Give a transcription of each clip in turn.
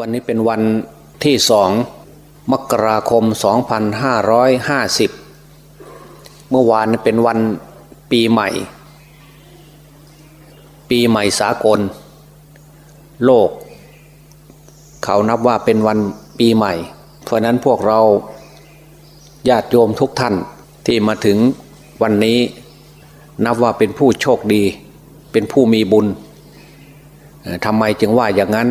วันนี้เป็นวันที่สองมกราคม 2550 เมื่อวานเป็นวันปีใหม่ ปีใหม่สากล โลก เขานับว่าเป็นวันปีใหม่ เพราะนั้นพวกเราญาติโยมทุกท่านที่มาถึงวันนี้ นับว่าเป็นผู้โชคดี เป็นผู้มีบุญทำไมจึงว่าอย่างนั้น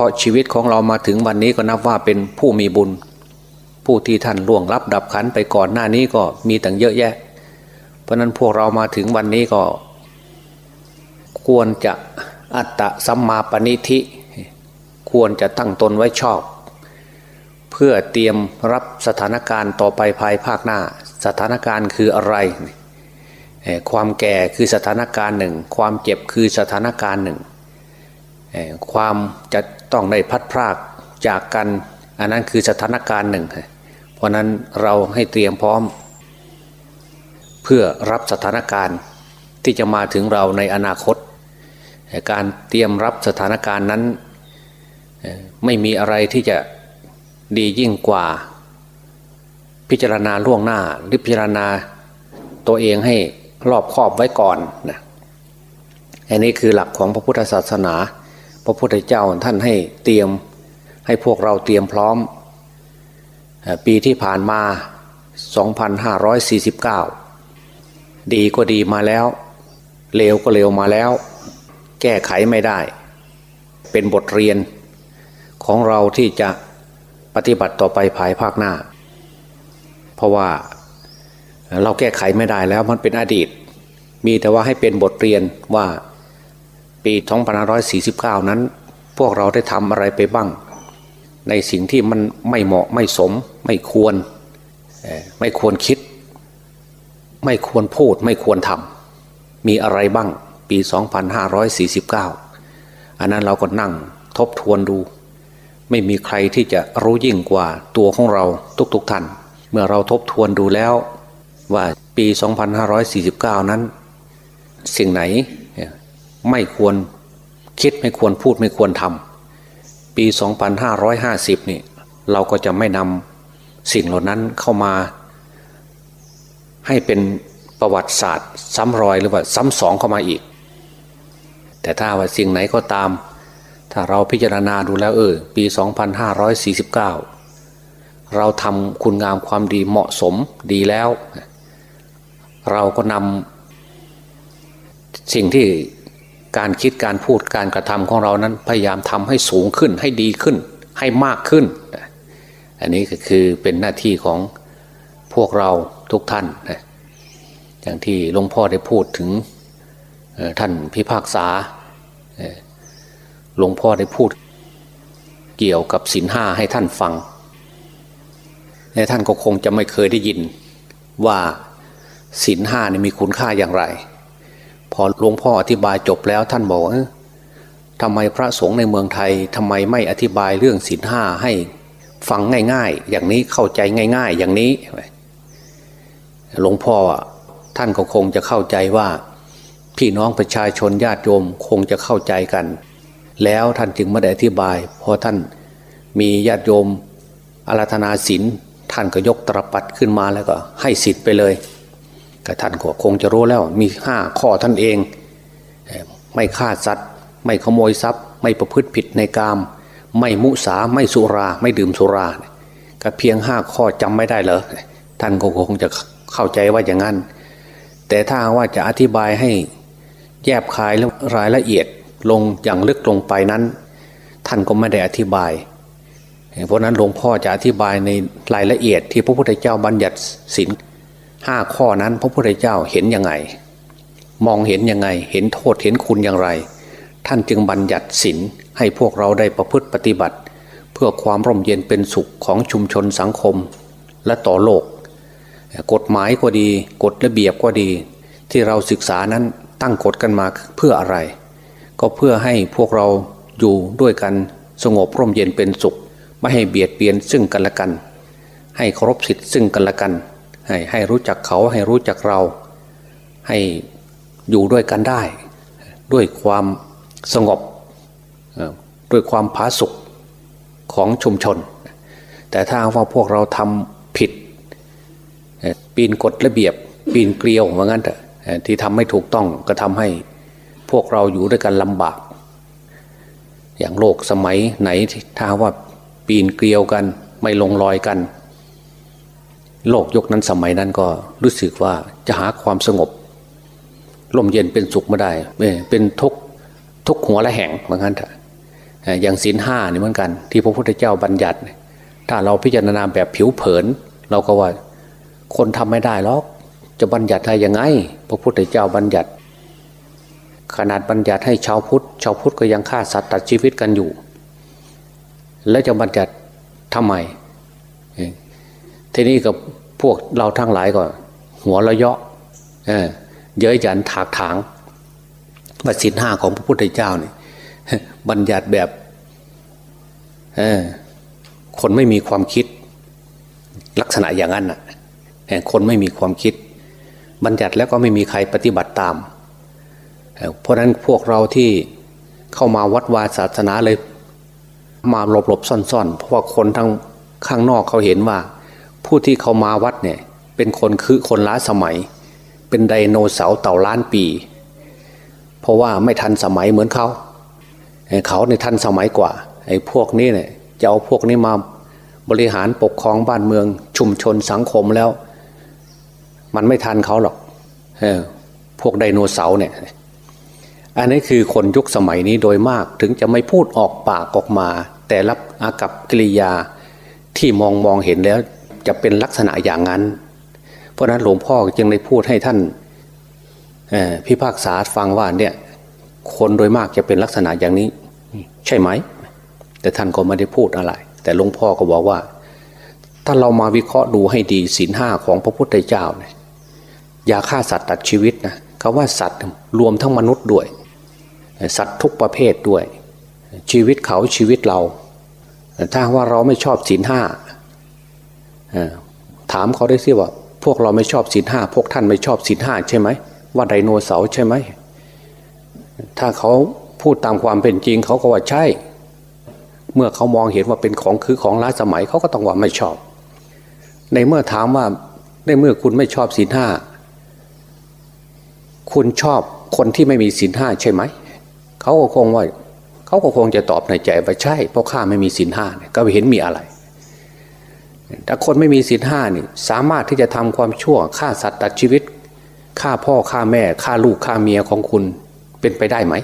ราะชีวิตของเรามาถึงวันนี้ก็นับว่าเป็นผู้มีบุญ ผู้ที่ท่านล่วงรับดับขันไปก่อนหน้านี้ก็มีตั้งเยอะแยะ เพราะนั้นพวกเรามาถึงวันนี้ก็ ควรจะอัตตะสัมมาปณิธิ ควรจะตั้งตนไว้ชอบ เพื่อเตรียมรับสถานการณ์ต่อไปภายภาคหน้า สถานการณ์คืออะไร ความแก่คือสถานการณ์หนึ่ง ความเจ็บคือสถานการณ์หนึ่งความจะ ต้องได้พัดพรากจากกัน อันนั้นคือสถานการณ์หนึ่ง เพราะนั้นเราให้เตรียมพร้อม เพื่อรับสถานการณ์ที่จะมาถึงเราในอนาคต การเตรียมรับสถานการณ์นั้น ไม่มีอะไรที่จะดียิ่งกว่า พิจารณาล่วงหน้าหรือพิจารณาตัวเองให้รอบครอบไว้ก่อนนะอันนี้คือหลักของพระพุทธศาสนา ระพุทธเจ้าท่านให้เตรียมให้พวกเราเตรียมพร้อม ปีที่ผ่านมา 2549 ดีก็ดีมาแล้ว เลวก็เลวมาแล้ว แก้ไขไม่ได้ เป็นบทเรียนของเราที่จะปฏิบัติต่อไปภายภาคหน้า เพราะว่าเราแก้ไขไม่ได้แล้วมันเป็นอดีต มีแต่ว่าให้เป็นบทเรียนว่า ปี2549 นั้น พวกเราได้ทำอะไรไปบ้าง ในสิ่งที่มันไม่เหมาะไม่สม ไม่ควรไม่ควรคิด ไม่ควรพูดไม่ควรทำมีอะไรบ้างปี 2549 อันนั้นเราก็นั่งทบทวนดู ไม่มีใครที่จะรู้ยิ่งกว่าตัวของเราทุกๆท่าน เมื่อเราทบทวนดูแล้วว่าปี 2549 นั้น สิ่งไหน ไม่ควรคิดไม่ควรพูดไม่ควรทำปี 2550 นี่เราก็จะไม่นำสิ่งเหล่านั้นเข้ามา ให้เป็นประวัติศาสตร์ ซ้ำรอยหรือว่าซ้ำสองเข้ามาอีก แต่ถ้าว่าสิ่งไหนก็ตาม ถ้าเราพิจารณาดูแล้วเออปี 2549 เราทำคุณงามความดีเหมาะสมดีแล้ว เราก็นำสิ่งที่ การคิดการพูดการกระทำของเรานั้นพยายามทำให้สูงขึ้นให้ดีขึ้น ให้มากขึ้น อันนี้ก็คือเป็นหน้าที่ของพวกเราทุกท่านอย่างที่หลวงพ่อได้พูดถึงท่านพิพากษาหลวงพ่อได้พูดเกี่ยวกับศีลห้าให้ท่านฟังและท่านก็คงจะไม่เคยได้ยินว่าศีลห้านี่มีคุณค่าอย่างไร พอหลวงพ่ออธิบายจบแล้วท่านบอกว่าเออทำไมพระสงฆ์ในเมืองไทยทำไมไม่อธิบายเรื่องศีลห้าให้ฟังง่าย ๆ อย่างนี้เข้าใจง่าย ๆ อย่างนี้หลวงพ่อท่านก็คงจะเข้าใจว่า พี่น้องประชาชนญาติโยมคงจะเข้าใจกัน แล้วท่านจึงไม่ได้อธิบายเพราะท่านมีญาติโยมอาราธนาศีลท่านก็ยกตรปัดขึ้นมาแล้วก็ให้สิทธิ์ไปเลย ก็ท่านก็คงจะรู้แล้วมีห้าข้อท่านเอง ไม่ฆ่าสัตว์ ไม่ขโมยทรัพย์ ไม่ประพฤติผิดในกาม ไม่มุสาไม่สุราไม่ดื่มสุราก็เพียงห้าข้อจำไม่ได้เหรอท่านก็คงจะเข้าใจว่าอย่างนั้น แต่ถ้าว่าจะอธิบายให้แยบคายและรายละเอียดลงอย่างลึกลงไปนั้น ท่านก็ไม่ได้อธิบาย เพราะนั้นหลวงพ่อจะอธิบายในรายละเอียดที่พระพุทธเจ้าบัญญัติศีล ห้าข้อนั้นพระพุทธเจ้าเห็นยังไง มองเห็นยังไง เห็นโทษเห็นคุณอย่างไร ท่านจึงบัญญัติศีลให้พวกเราได้ประพฤติปฏิบัติ เพื่อความร่มเย็นเป็นสุขของชุมชนสังคมและต่อโลก กฎหมายก็ดี กฎระเบียบก็ดี ที่เราศึกษานั้นตั้งกฎกันมาเพื่ออะไร ก็เพื่อให้พวกเราอยู่ด้วยกันสงบร่มเย็นเป็นสุข ไม่ให้เบียดเบียนซึ่งกันและกัน ให้เคารพสิทธิ์ซึ่งกันและกัน ให้ให้รู้จักเขาให้รู้จักเรา ให้อยู่ด้วยกันได้ ด้วยความสงบด้วยความผาสุกของชุมชน แต่ถ้าว่าพวกเราทำผิด ปีนกฎระเบียบ ปีนเกลียวว่างั้นเถอะที่ทำไม่ถูกต้องก็ทำให้พวกเราอยู่ด้วยกันลำบาก อย่างโลกสมัยไหนถ้าว่าปีนเกลียวกันไม่ลงรอยกัน โลกยกนั้นสมัยนั้นก็รู้สึกว่าจะหาความสงบลมเย็นเป็นสุขไม่ได้เป็นทุกทุกหัวและแห่งเหมือนกันเถอะอย่างศีลห้านี่เหมือนกัน ที่พระพุทธเจ้าบัญญัติ ถ้าเราพิจารณาแบบผิวเผิน เราก็ว่าคนทำไม่ได้หรอกจะบัญญัติได้ยังไง พระพุทธเจ้าบัญญัติ ขนาดบัญญัติให้ชาวพุทธชาวพุทธก็ยังฆ่าสัตว์ตัดชีวิตกันอยู่ แล้วจะบัญญัติทำไม ทีนี้กับพวกเราทั้งหลายก็ หัวเราะเยาะเย้ยหยันถากถางว่าสินห้าของพระพุทธเจ้าเนี่ยบัญญัติแบบคนไม่มีความคิด ลักษณะอย่างนั้นน่ะคนไม่มีความคิด บัญญัติแล้วก็ไม่มีใครปฏิบัติตาม เพราะนั้นพวกเราที่เข้ามาวัดวาศาสนาเลย มาหลบหลบซ่อนๆ เพราะว่าคนทั้งข้างนอกเขาเห็นว่า ผู้ที่เขามาวัดเนี่ยเป็นคนคือคนล้าสมัย เป็นไดโนเสาร์เต่าล้านปี เพราะว่าไม่ทันสมัยเหมือนเขาเขาในทันสมัยกว่าไอ้พวกนี้เนี่ยจะเอาพวกนี้มาบริหารปกครองบ้านเมือง ชุมชนสังคมแล้ว มันไม่ทันเขาหรอกเออพวกไดโนเสาร์เนี่ยอันนี้คือคนยุคสมัยนี้โดยมากถึงจะไม่พูดออกปากออกมา แต่รับอากับกิริยาที่มองมองเห็นแล้ว จะเป็นลักษณะอย่างนั้น เพราะนั้นหลวงพ่อจึงได้พูดให้ท่านพิพากษาฟังว่าเนี่ยคนโดยมากจะเป็นลักษณะอย่างนี้ ใช่ไหม แต่ท่านก็ไม่ได้พูดอะไร แต่หลวงพ่อก็บอกว่า ถ้าเรามาวิเคราะห์ดูให้ดีศีลห้าของพระพุทธเจ้าเนี่ยอย่าฆ่าสัตว์ตัดชีวิตนะคาว่าสัตว์รวมทั้งมนุษย์ด้วย สัตว์ทุกประเภทด้วย ชีวิตเขาชีวิตเรา ถ้าว่าเราไม่ชอบศีลห้า ถามเขาได้สิว่า พวกเราไม่ชอบศีลห้าพวกท่านไม่ชอบศีลห้าใช่ไหมว่าไดโนเสาร์ใช่ไหมถ้าเขาพูดตามความเป็นจริงเขาก็ว่าใช่ เมื่อเขามองเห็นว่าเป็นของคือของล้าสมัยเขาก็ต้องว่าไม่ชอบ ในเมื่อถามว่าในเมื่อคุณไม่ชอบศีลห้าคุณชอบคนที่ไม่มีศีลห้าใช่ไหมเขาก็คงว่าเขาก็คงจะตอบในใจว่าใช่เพราะข้าไม่มีศีลห้าก็ไม่เห็นมีอะไร แต่คนไม่มีศีลห้านี่สามารถที่จะทำความชั่วฆ่าสัตว์ตัดชีวิตฆ่าพ่อฆ่าแม่ฆ่าลูกฆ่าเมียของคุณเป็นไปได้ไหม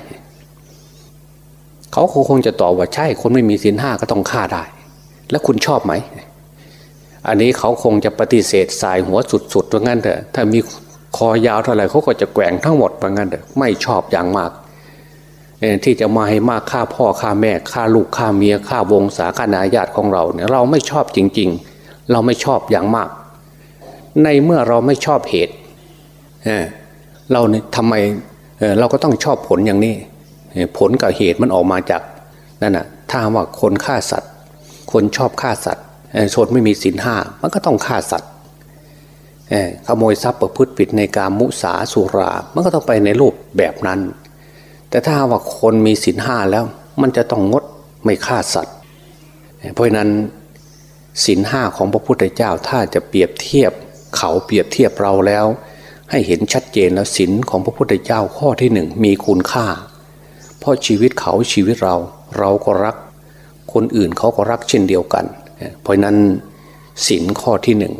เขาคงจะตอบว่าใช่ คนไม่มีศีลห้าก็ต้องฆ่าได้ แล้วคุณชอบไหม อันนี้เขาคงจะปฏิเสธสายหัวสุดๆว่างั้นเถอะถ้ามีคอยาวเท่าไหร่เขาก็จะแกว่งทั้งหมดว่างั้นเถอะไม่ชอบอย่างมากที่จะมาให้มากฆ่าพ่อฆ่าแม่ฆ่าลูกฆ่าเมียฆ่าวงศาคณาญาติของเราเนี่ยเราไม่ชอบจริง ๆ เราไม่ชอบอย่างมาก ในเมื่อเราไม่ชอบเหตุเราเนี่ยทำไมเราก็ต้องชอบผลอย่างนี้ ผลกับเหตุมันออกมาจากนั่นนะถ้าว่าคนฆ่าสัตว์ คนชอบฆ่าสัตว์ชนไม่มีศีลห้ามันก็ต้องฆ่าสัตว์ขโมยทรัพย์ประพฤติผิดในการมุสาสุรา มันก็ต้องไปในรูปแบบนั้น แต่ถ้าว่าคนมีศีลห้าแล้ว มันจะต้องงดไม่ฆ่าสัตว์ เพราะนั้น ศีลห้าของพระพุทธเจ้าถ้าจะเปรียบเทียบเขาเปรียบเทียบเราแล้ว ให้เห็นชัดเจนแล้วศีลของพระพุทธเจ้าข้อที่หนึ่งมีคุณค่า เพราะชีวิตเขาชีวิตเราเราก็รัก คนอื่นเขาก็รักเช่นเดียวกัน เพราะนั้นศีลข้อที่หนึ่ง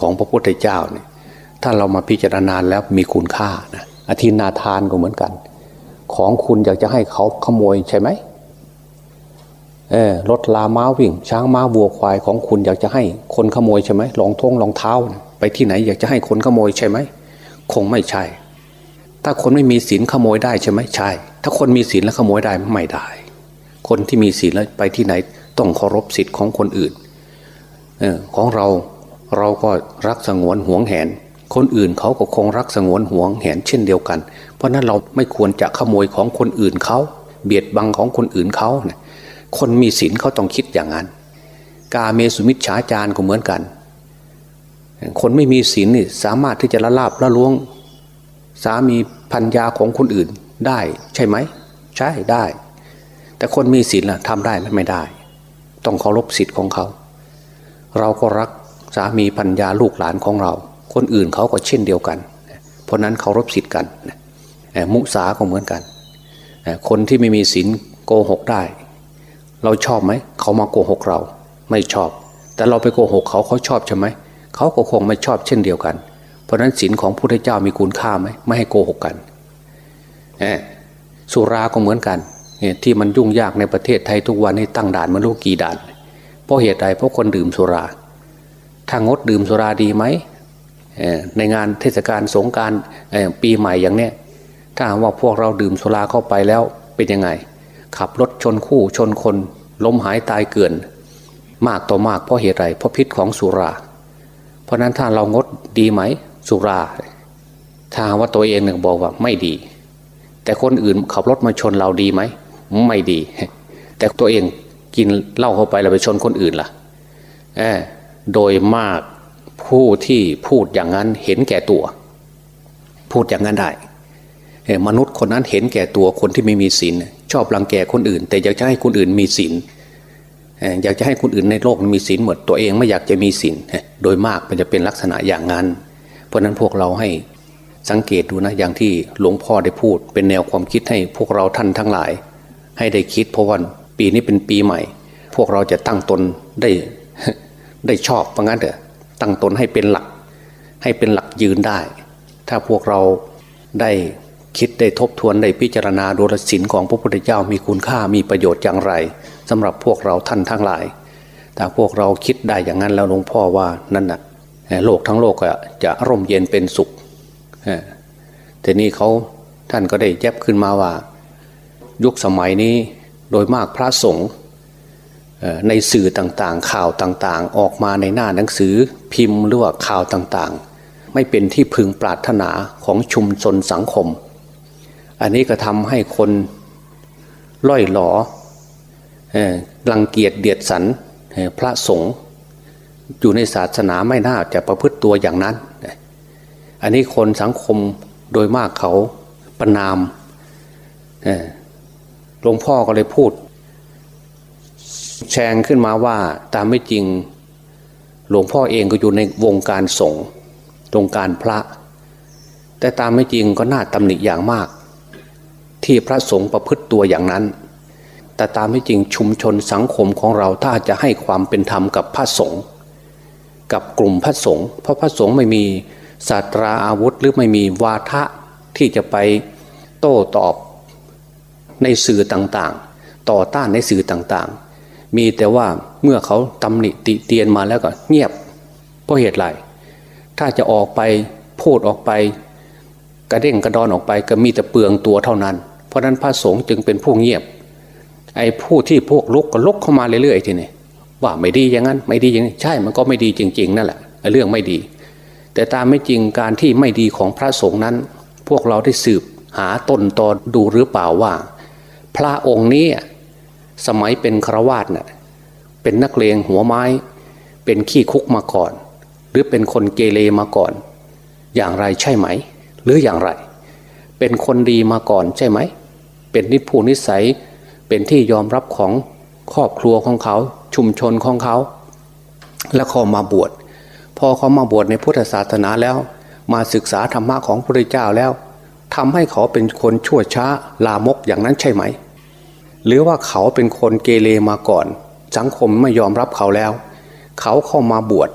ของพระพุทธเจ้าเนี่ยถ้าเรามาพิจารณาแล้วมีคุณค่านะอธินาทานก็เหมือนกัน ของคุณอยากจะให้เขาขโมยใช่ไหม รถลาม้าวิ่ง ช้างม้าวัวควายของคุณอยากจะให้คนขโมยใช่ไหมรองทงรองเท้า ไปที่ไหนอยากจะให้คนขโมยใช่ไหมคงไม่ใช่ ถ้าคนไม่มีศีลขโมยได้ใช่ไหมใช่ ถ้าคนมีศีลแล้วขโมยได้ไม่ได้ คนที่มีศีลแล้วไปที่ไหนต้องเคารพสิทธิ์ของคนอื่นเออของเราเราก็รักสงวนห่วงแหน คนอื่นเขาก็คงรักสงวนห่วงแหนเช่นเดียวกัน เพราะนั้นเราไม่ควรจะขโมยของคนอื่นเขาเบียดบังของคนอื่นเขาเนี่ย คนมีศีลเขาต้องคิดอย่างนั้น กาเมสุมิชฌาจารก็เหมือนกัน คนไม่มีศีลนี่สามารถที่จะละลาบละล้วง สามีพัญญาของคนอื่นได้ใช่ไหม ใช่ได้ แต่คนมีศีลล่ะทำได้ไมไม่ได้ ต้องเคารพสิทธิ์ของเขา เราก็รักสามีพัญญาลูกหลานของเรา คนอื่นเขาก็เช่นเดียวกัน เพราะนั้นเคารพสิทธิ์กัน มุสาก็เหมือนกัน คนที่ไม่มีศีลโกหกได้ เราชอบไหมเขามาโกหกเรา ไม่ชอบ แต่เราไปโกหกเขาเขาชอบใช่ไหมเขาก็คงไม่ชอบเช่นเดียวกัน เพราะนั้นศีลของพระพุทธเจ้ามีคุณค่าไหมไม่ให้โกหกกันสุราก็เหมือนกันที่มันยุ่งยากในประเทศไทยทุกวันนี้ตั้งด่านมันรู้กี่ด่าน เพราะเหตุใดเพราะคนดื่มสุรา ถ้างดดื่มสุราดีไหมในงานเทศกาลสงการปีใหม่อย่างเนี้ยถ้าว่าพวกเราดื่มสุราเข้าไปแล้วเป็นยังไง ขับรถชนคู่ชนคนล้มหายตายเกิน มากต่อมากเพราะเหตุไรเพราะพิษของสุรา เพราะนั้นถ้าเรางดดีไหมสุราถ้าว่าตัวเองเนี่ยบอกว่าไม่ดี แต่คนอื่นขับรถมาชนเราดีไหมไม่ดี แต่ตัวเองกินเหล้าเข้าไปแล้วไปชนคนอื่นล่ะโดยมากผู้ที่พูดอย่างนั้นเห็นแก่ตัว พูดอย่างนั้นได้ มนุษย์คนนั้นเห็นแก่ตัวคนที่ไม่มีศีลชอบรังแกคนอื่น แต่อยากจะให้คนอื่นมีศีลอยากจะให้คนอื่นในโลกมีศีลหมดตัวเองไม่อยากจะมีศีลโดยมากมันจะเป็นลักษณะอย่างนั้น เพราะนั้นพวกเราให้สังเกตดูนะอย่างที่หลวงพ่อได้พูด เป็นแนวความคิดให้พวกเราท่านทั้งหลาย ให้ได้คิดเพราะว่าปีนี้เป็นปีใหม่ พวกเราจะตั้งตนได้ได้ชอบเพราะงั้นเถอะตั้งตนให้เป็นหลัก ให้เป็นหลักยืนได้ ถ้าพวกเราได้ คิดได้ทบทวนได้พิจารณาดูลศินของพระพุทธเจ้ามีคุณค่ามีประโยชน์อย่างไรสำหรับพวกเราท่านทั้งหลายถ้าพวกเราคิดได้อย่างนั้นแล้วหลวงพ่อว่านั่นน่ะโลกทั้งโลกจะร่มเย็นเป็นสุขแต่นี่เขาท่านก็ได้แยบขึ้นมาว่า ยุคสมัยนี้โดยมากพระสงฆ์ในสื่อต่างๆ ข่าวต่างๆ ออกมาในหน้าหนังสือพิมพ์หรือว่าข่าวต่างๆ ไม่เป็นที่พึงปรารถนาของชุมชนสังคม อันนี้ก็ทำให้คนล่อยหลอรังเกียจเดียดสันพระสงฆ์อยู่ในศาสนาไม่น่าจะประพฤติตัวอย่างนั้น อันนี้คนสังคมโดยมากเขาประนามหลวงพ่อก็เลยพูด แชงขึ้นมาว่าตามไม่จริงหลวงพ่อเองก็อยู่ในวงการสงฆ์วงการพระ แต่ตามไม่จริงก็น่าตำหนิอย่างมาก ที่พระสงฆ์ประพฤติตัวอย่างนั้น แต่ตามไม่จริงชุมชนสังคมของเราถ้าจะให้ความเป็นธรรมกับพระสงฆ์กับกลุ่มพระสงฆ์เพราะพระสงฆ์ไม่มีศาสตราอาวุธหรือไม่มีวาทะที่จะไปโต้ตอบในสื่อต่างๆ ต่อต้านในสื่อต่างๆ มีแต่ว่าเมื่อเขาตำหนิติเตียนมาแล้วก็เงียบเพราะเหตุไรถ้าจะออกไปพูดออกไป กระเด้งกระดอนออกไปก็มีแต่เปลืองตัวเท่านั้น ราะนั้นพระสงฆ์จึงเป็นผู้เงียบ ไอ้ผู้ที่พวกลุกก็ลุกเข้ามาเรื่อยๆทีนี้ว่าไม่ดีอย่างนั้น ไม่ดีอย่างนี้ใช่มันก็ไม่ดีจริง ๆ นั่นแหละเรื่องไม่ดี แต่ตามไม่จริงการที่ไม่ดีของพระสงฆ์นั้น พวกเราได้สืบหาต้นตอดูหรือเปล่าว่า พระองค์นี้สมัยเป็นครวาสนะ่ยเป็นนักเลงหัวไม้ เป็นขี้คุกมาก่อน หรือเป็นคนเกเรมาก่อน อย่างไรใช่ไหม หรืออย่างไร เป็นคนดีมาก่อนใช่ไหม เป็นนิพูนิสัย เป็นที่ยอมรับของครอบครัวของเขาชุมชนของเขา แล้วเขามาบวชพอเขามาบวชในพุทธศาสนาแล้ว มาศึกษาธรรมะของพระเจ้าแล้วทำให้เขาเป็นคนชั่วช้าลามกอย่างนั้นใช่ไหม หรือว่าเขาเป็นคนเกเรมาก่อน สังคมไม่ยอมรับเขาแล้ว เขาเข้ามาบวช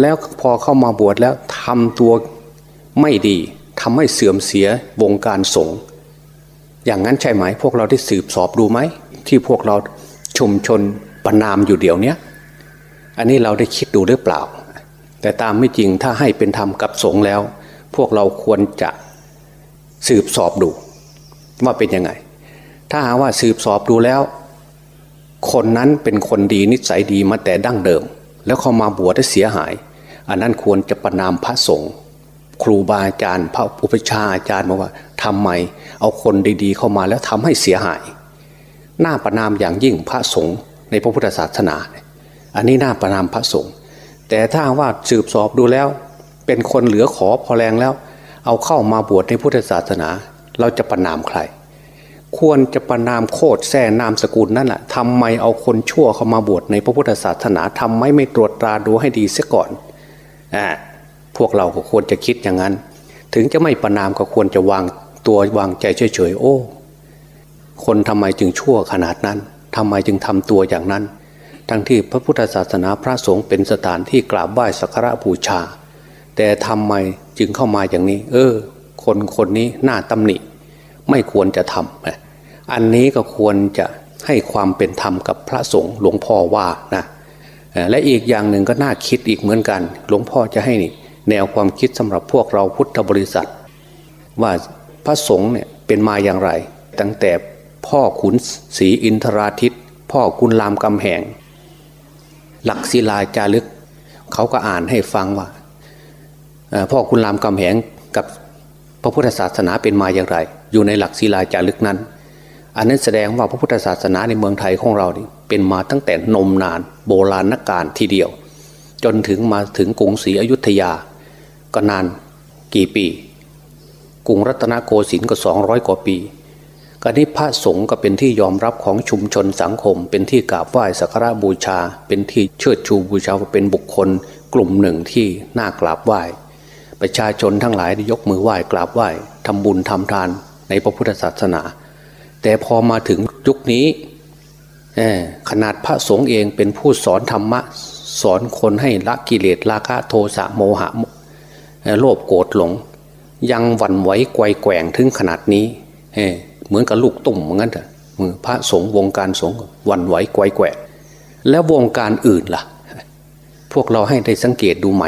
แล้วพอเข้ามาบวชแล้วทำตัวไม่ดีทำให้เสื่อมเสียวงการสงฆ์ อย่างนั้นใช่ไหมพวกเราได้สืบสอบดูไหม ที่พวกเราชุมชนประนามอยู่เดี๋ยวนี้อันนี้เราได้คิดดูหรือเปล่า แต่ตามไม่จริงถ้าให้เป็นธรรมกับสงฆ์แล้ว พวกเราควรจะสืบสอบดู ว่าเป็นยังไง ถ้าหาว่าสืบสอบดูแล้ว คนนั้นเป็นคนดีนิสัยดีมาแต่ดั้งเดิม แล้วเขามาบวชได้เสียหาย อันนั้นควรจะประนามพระสงฆ์ ครูบาอาจารย์ พระอุปชาอาจารย์บอกว่าทำไมเอาคนดีๆ เข้ามาแล้วทำให้เสียหาย หน้าประนามอย่างยิ่งพระสงฆ์ในพระพุทธศาสนา อันนี้หน้าประนามพระสงฆ์แต่ถ้าว่าสืบสอบดูแล้ว เป็นคนเหลือขอพอแรงแล้ว เอาเข้ามาบวชในพุทธศาสนา เราจะประนามใคร ควรจะประนามโคตรแท่นามสกุลนั่นแหละทำไมเอาคนชั่วเข้ามาบวชในพระพุทธศาสนาทำไมไม่ตรวจตราดูให้ดีเสียก่อนอ่า พวกเราก็ควรจะคิดอย่างนั้น ถึงจะไม่ประนามก็ควรจะวางตัววางใจเฉยๆโอ้ คนทำไมจึงชั่วขนาดนั้นทำไมจึงทำตัวอย่างนั้น ทั้งที่พระพุทธศาสนาพระสงฆ์เป็นสถานที่กราบไหว้สักการะบูชา แต่ทำไมจึงเข้ามาอย่างนี้ เออ คนคนนี้น่าตำหนิ ไม่ควรจะทำอันนี้ก็ควรจะให้ความเป็นธรรมกับพระสงฆ์หลวงพ่อว่านะและอีกอย่างหนึ่งก็น่าคิดอีกเหมือนกัน หลวงพ่อจะให้ แนวความคิดสำหรับพวกเราพุทธบริษัท ว่าพระสงฆ์เนี่ยเป็นมาอย่างไร ตั้งแต่พ่อขุนศรีอินทราทิต พ่อกุลรามกำแหง หลักศิลาจารึก เขาก็อ่านให้ฟังว่า พ่อคุณรามคำแหงกับพระพุทธศาสนาเป็นมาอย่างไร อยู่ในหลักศิลาจารึกนั้น อันนั้นแสดงว่าพระพุทธศาสนาในเมืองไทยของเรานี่เป็นมาตั้งแต่นมนาน โบราณกาลทีเดียว จนถึงมาถึงกรุงศรีอยุธยา ก็นานกี่ปี กรุงรัตนโกสินทร์ก็สองร้อยกว่าปีกรณีพระสงฆ์ก็เป็นที่ยอมรับของชุมชนสังคม เป็นที่กราบไหว้สักการะบูชา เป็นที่เชิดชูบูชาเป็นบุคคล กลุ่มหนึ่งที่น่ากราบไหว้ ประชาชนทั้งหลายได้ยกมือไหว้กราบไหว้ทำบุญทำทานในพระพุทธศาสนา แต่พอมาถึงยุคนี้ขนาดพระสงฆ์เองเป็นผู้สอนธรรมะ สอนคนให้ละกิเลสราคะโทสะโมหะ โลภโกรธหลง ยังวันไหวไกวแกว่งถึงขนาดนี้เหมือนกับลูกตุ่มเหมือนกันเถอะพระสงฆ์วงการสงฆ์วันไหวไกวแกวแล้ววงการอื่นล่ะ พวกเราให้ได้สังเกตดูไหม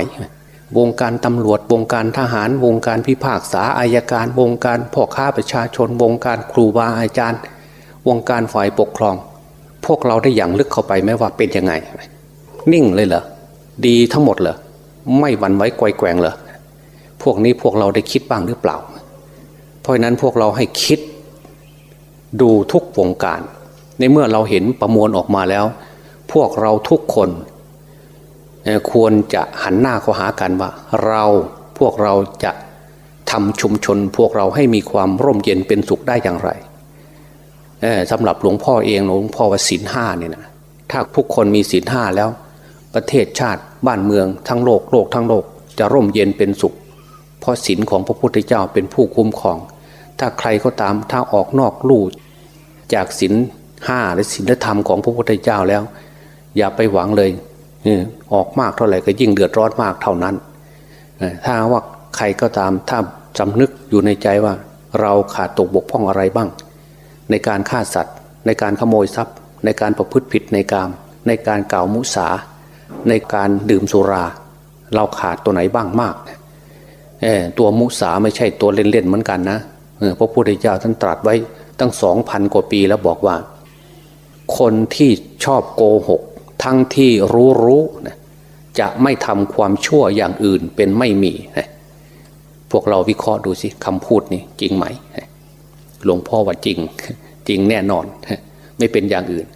วงการตำรวจวงการทหาร วงการพิพากษาอายการ วงการพ่อค้าประชาชน วงการครูบาอาจารย์ วงการฝ่ายปกครอง พวกเราได้อย่างลึกเข้าไปไหมว่าเป็นยังไง นิ่งเลยเหรอดีทั้งหมดเหรอไม่หวั่นไหวไกวแกว่งเหรอ พวกนี้พวกเราได้คิดบ้างหรือเปล่า เพราะนั้นพวกเราให้คิดดูทุกวงการ ในเมื่อเราเห็นประมวลออกมาแล้ว พวกเราทุกคนควรจะหันหน้าเข้าหากันว่า เราพวกเราจะทำชุมชน พวกเราให้มีความร่มเย็นเป็นสุขได้อย่างไรสำหรับหลวงพ่อเองหลวงพ่อว่าศีลห้าเนี่ยนะถ้าทุกคนมีศีลห้าแล้ว ประเทศชาติบ้านเมืองทั้งโลกโลกทั้งโลกจะร่มเย็นเป็นสุข เพราะศีลของพระพุทธเจ้าเป็นผู้คุ้มครอง ถ้าใครก็ตามถ้าออกนอกลู่จากศีลห้าหรือศีลธรรมของพระพุทธเจ้าแล้ว อย่าไปหวังเลยออกมากเท่าไหร่ก็ยิ่งเดือดร้อนมากเท่านั้นถ้าว่าใครก็ตามถ้าจำนึกอยู่ในใจว่า เราขาดตกบกพร่องอะไรบ้าง ในการฆ่าสัตว์ ในการขโมยทรัพย์ ในการประพฤติผิดในกาม ในการกล่าวมุสา ในการดื่มสุรา เราขาดตัวไหนบ้างมาก ตัวมุสาไม่ใช่ตัวเล่นๆเหมือนกันนะพระพุทธเจ้าท่านตรัสไว้ตั้งสองพันกว่าปีแล้วบอกว่า คนที่ชอบโกหก ทั้งที่รู้รู้นะจะไม่ทำความชั่วอย่างอื่นเป็นไม่มีนะพวกเราวิเคราะห์ดูสิคำพูดนี้จริงไหม หลวงพ่อว่าจริง จริงแน่นอน ไม่เป็นอย่างอื่น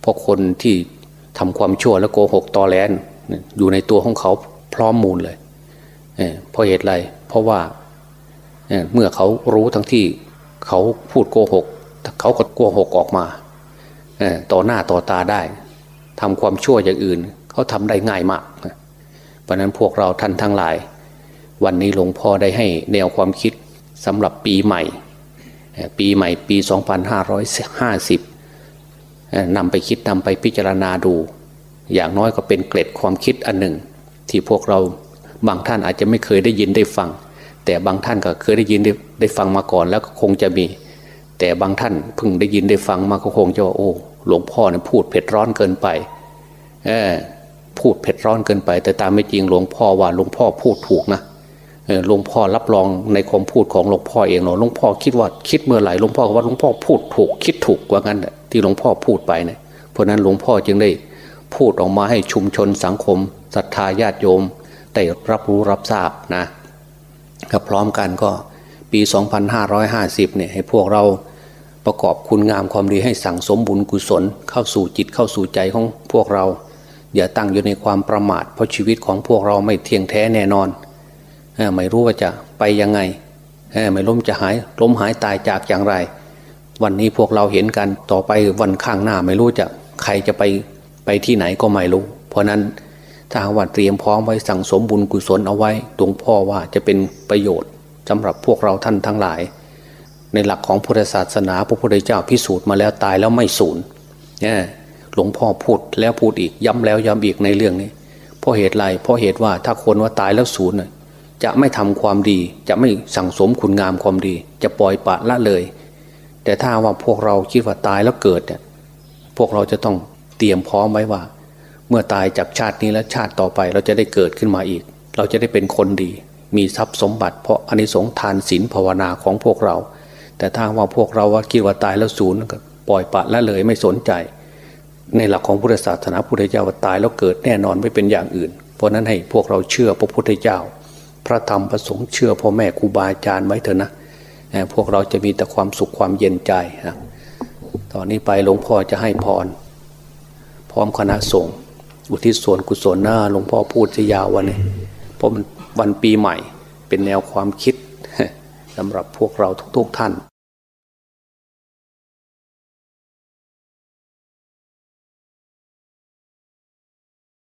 เพราะคนที่ทำความชั่วแล้วโกหกตอแลนอยู่ในตัวของเขาพร้อมมูลเลย เพราะเหตุไร เพราะว่าเมื่อเขารู้ทั้งที่เขาพูดโกหก เขาก็โกหกออกมาต่อหน้าต่อตาได้ทำความชั่วอย่างอื่น เขาทำได้ง่ายมากเพราะนั้นพวกเราท่านทั้งหลาย วันนี้หลวงพ่อได้ให้แนวความคิดสำหรับปีใหม่ ปีใหม่ปี 2550นำไปคิดนำไปพิจารณาดู อย่างน้อยก็เป็นเกร็ดความคิดอันหนึ่ง ที่พวกเรา บางท่านอาจจะไม่เคยได้ยินได้ฟัง แต่บางท่านก็เคยได้ยินได้ได้ฟังมาก่อนแล้วก็คงจะมี แต่บางท่านเพิ่งได้ยินได้ฟังมาก็คงจะว่าโอ้หลวงพ่อเนี่ยพูดเผ็ดร้อนเกินไปเออพูดเผ็ดร้อนเกินไป แต่ตามไม่จริงหลวงพ่อว่าหลวงพ่อพูดถูกนะหลวงพ่อรับรองในความพูดของหลวงพ่อเองเนาะหลวงพ่อคิดว่าคิดเมื่อไหร่หลวงพ่อว่าหลวงพ่อพูดถูกคิดถูกว่างั้นที่หลวงพ่อพูดไปเนี่ยเพราะนั้นหลวงพ่อจึงได้พูดออกมาให้ชุมชนสังคมศรัทธาญาติโยม ได้รับรู้รับทราบนะก็พร้อมกันก็ปี 2550เนี่ยให้พวกเราประกอบคุณงามความดีให้สั่งสมบุญกุศล เข้าสู่จิตเข้าสู่ใจของพวกเรา อย่าตั้งอยู่ในความประมาท เพราะชีวิตของพวกเราไม่เที่ยงแท้แน่นอน ไม่รู้ว่าจะไปยังไง ไม่ล้มจะหายล้มหายตายจากอย่างไร วันนี้พวกเราเห็นกันต่อไปวันข้างหน้าไม่รู้จะใครจะไปไปที่ไหนก็ไม่รู้ เพราะนั้น ถ้าหว่าเตรียมพร้อมไว้สั่งสมบุญกุศลเอาไว้ตรงพ่อว่าจะเป็นประโยชน์สำหรับพวกเราท่านทั้งหลาย ในหลักของพุทธศาสนาพระพุทธเจ้าพิสูจน์มาแล้วตายแล้วไม่สูญเนี่ยหลวงพ่อพูดแล้วพูดอีกย้ำแล้วย้ำอีกในเรื่องนี้เพราะเหตุไรเพราะเหตุว่าถ้าคนว่าตายแล้วสูญน่ะจะไม่ทำความดี จะไม่สั่งสมคุณงามความดี จะปล่อยปะละเลย แต่ถ้าว่าพวกเราคิดว่าตายแล้วเกิดเนี่ยพวกเราจะต้องเตรียมพร้อมไว้ว่า เมื่อตายจากชาตินี้แล้วชาติต่อไปเราจะได้เกิดขึ้นมาอีก เราจะได้เป็นคนดี มีทรัพย์สมบัติเพราะอนิสงส์ทานศีลภาวนาของพวกเรา แต่ถ้าว่าพวกเราว่าคิดว่าตายแล้วศูนย์ปล่อยปะละเลยไม่สนใจ ในหลักของพุทธศาสนาพุทธเจ้าว่าตายแล้วเกิดแน่นอนไม่เป็นอย่างอื่น เพราะนั้นให้พวกเราเชื่อพระพุทธเจ้า พระธรรมพระสงฆ์เชื่อพ่อแม่ครูบาอาจารย์ไว้เถอะนะพวกเราจะมีแต่ความสุขความเย็นใจนะตอนนี้ไปหลวงพ่อจะให้พร พร้อมคณะสงฆ์ อุทิศส่วนกุศลหน้าหลวงพ่อพูดจะยาววันนี้เพราะมันวันปีใหม่เป็นแนวความคิดสำหรับพวกเราทุกๆท่าน